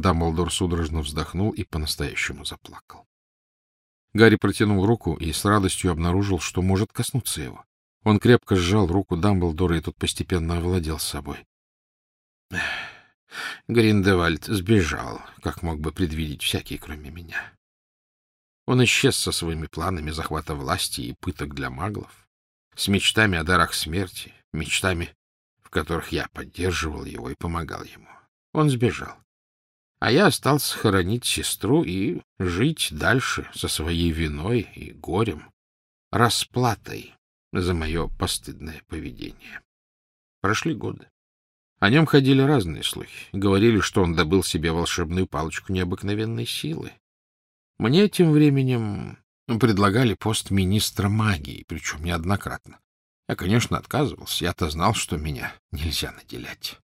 Дамблдор судорожно вздохнул и по-настоящему заплакал. Гарри протянул руку и с радостью обнаружил, что может коснуться его. Он крепко сжал руку Дамблдора, и тот постепенно овладел собой. Гриндевальд сбежал, как мог бы предвидеть всякий, кроме меня. Он исчез со своими планами захвата власти и пыток для маглов, с мечтами о дарах смерти, мечтами, в которых я поддерживал его и помогал ему. Он сбежал. А я остался хоронить сестру и жить дальше со своей виной и горем, расплатой за мое постыдное поведение. Прошли годы. О нем ходили разные слухи. Говорили, что он добыл себе волшебную палочку необыкновенной силы. Мне тем временем предлагали пост министра магии, причем неоднократно. Я, конечно, отказывался. Я-то знал, что меня нельзя наделять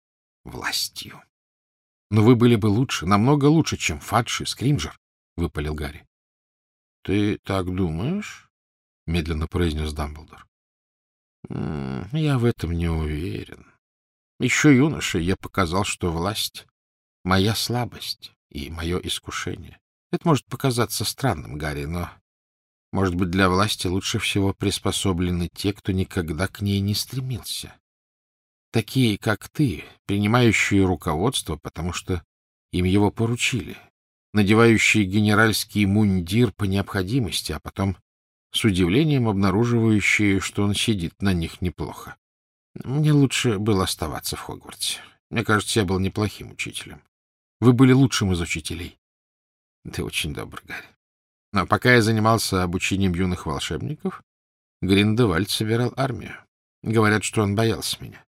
властью. — Но вы были бы лучше, намного лучше, чем Фадж и Скримджер, — выпалил Гарри. — Ты так думаешь? — медленно произнес Дамблдор. — Я в этом не уверен. Еще юношей я показал, что власть — моя слабость и мое искушение. Это может показаться странным, Гарри, но, может быть, для власти лучше всего приспособлены те, кто никогда к ней не стремился такие, как ты, принимающие руководство, потому что им его поручили, надевающие генеральский мундир по необходимости, а потом с удивлением обнаруживающие, что он сидит на них неплохо. Мне лучше было оставаться в Хогвартсе. Мне кажется, я был неплохим учителем. Вы были лучшим из учителей. Ты очень добр, Гарри. Но пока я занимался обучением юных волшебников, Гриндевальд собирал армию. Говорят, что он боялся меня.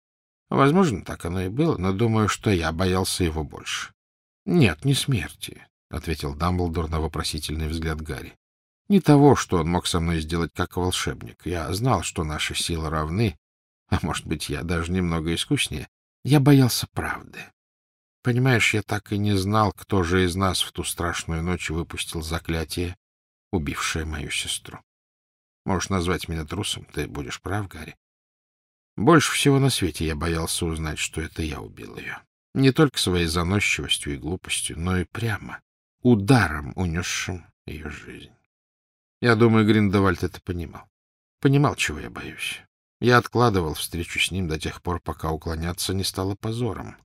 Возможно, так оно и было, но думаю, что я боялся его больше. — Нет, не смерти, — ответил Дамблдор на вопросительный взгляд Гарри. — Не того, что он мог со мной сделать как волшебник. Я знал, что наши силы равны, а, может быть, я даже немного искуснее. Я боялся правды. Понимаешь, я так и не знал, кто же из нас в ту страшную ночь выпустил заклятие, убившее мою сестру. Можешь назвать меня трусом, ты будешь прав, Гарри. Больше всего на свете я боялся узнать, что это я убил ее. Не только своей заносчивостью и глупостью, но и прямо, ударом, унесшим ее жизнь. Я думаю, Гриндевальд это понимал. Понимал, чего я боюсь. Я откладывал встречу с ним до тех пор, пока уклоняться не стало позором.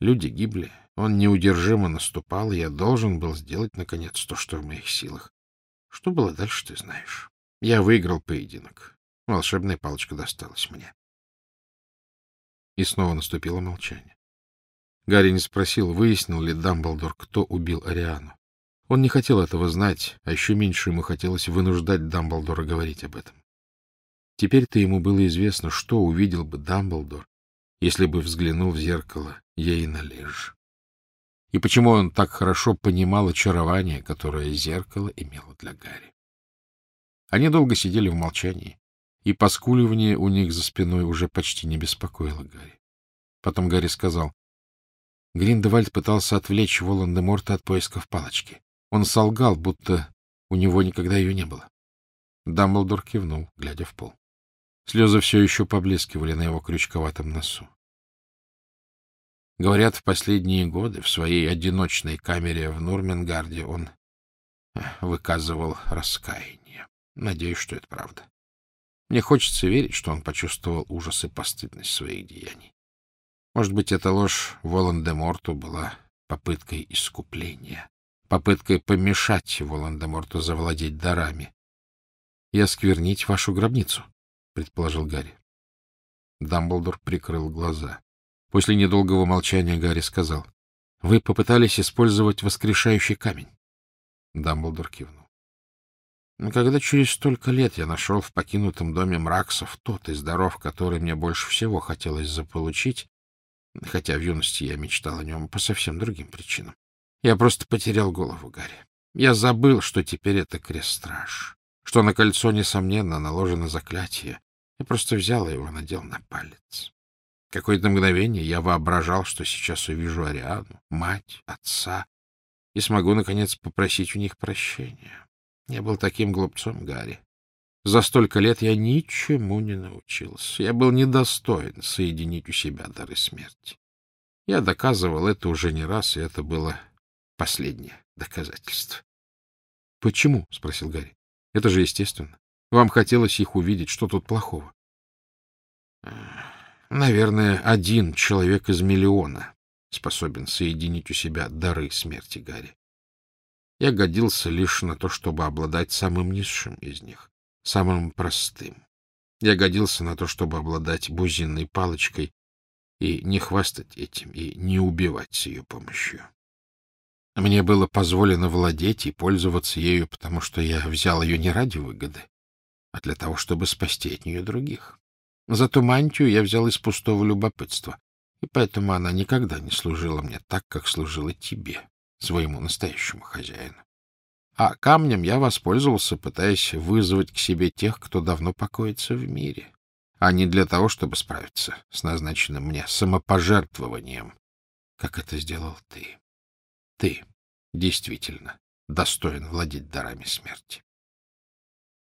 Люди гибли, он неудержимо наступал, я должен был сделать, наконец, то, что в моих силах. Что было дальше, ты знаешь. Я выиграл поединок. Волшебная палочка досталась мне. И снова наступило молчание. Гарри не спросил, выяснил ли Дамблдор, кто убил Ариану. Он не хотел этого знать, а еще меньше ему хотелось вынуждать Дамблдора говорить об этом. Теперь-то ему было известно, что увидел бы Дамблдор, если бы взглянул в зеркало Ейна Леж. И почему он так хорошо понимал очарование, которое зеркало имело для Гарри. Они долго сидели в молчании и поскуливание у них за спиной уже почти не беспокоило Гарри. Потом Гарри сказал, Гриндевальд пытался отвлечь Волан-де-Морта от поисков палочки. Он солгал, будто у него никогда ее не было. Дамблдор кивнул, глядя в пол. Слезы все еще поблескивали на его крючковатом носу. Говорят, в последние годы в своей одиночной камере в Нурменгарде он выказывал раскаяние. Надеюсь, что это правда. Мне хочется верить, что он почувствовал ужас и постыдность своих деяний. Может быть, эта ложь Волан-де-Морту была попыткой искупления, попыткой помешать Волан-де-Морту завладеть дарами. — И осквернить вашу гробницу, — предположил Гарри. Дамблдор прикрыл глаза. После недолгого молчания Гарри сказал, — Вы попытались использовать воскрешающий камень. Дамблдор кивнул. Когда через столько лет я нашел в покинутом доме Мраксов тот из даров, который мне больше всего хотелось заполучить, хотя в юности я мечтал о нем по совсем другим причинам, я просто потерял голову, Гарри. Я забыл, что теперь это крест-страж, что на кольцо, несомненно, наложено заклятие. Я просто взял его и надел на палец. Какое-то мгновение я воображал, что сейчас увижу Ариану, мать, отца, и смогу, наконец, попросить у них прощения. Я был таким глупцом, Гарри. За столько лет я ничему не научился. Я был недостоин соединить у себя дары смерти. Я доказывал это уже не раз, и это было последнее доказательство. — Почему? — спросил Гарри. — Это же естественно. Вам хотелось их увидеть. Что тут плохого? — Наверное, один человек из миллиона способен соединить у себя дары смерти Гарри. Я годился лишь на то, чтобы обладать самым низшим из них, самым простым. Я годился на то, чтобы обладать бузинной палочкой и не хвастать этим, и не убивать с ее помощью. Мне было позволено владеть и пользоваться ею, потому что я взял ее не ради выгоды, а для того, чтобы спасти от нее других. Зато мантию я взял из пустого любопытства, и поэтому она никогда не служила мне так, как служила тебе, своему настоящему хозяину. А камнем я воспользовался, пытаясь вызвать к себе тех, кто давно покоится в мире, а не для того, чтобы справиться с назначенным мне самопожертвованием, как это сделал ты. Ты действительно достоин владеть дарами смерти.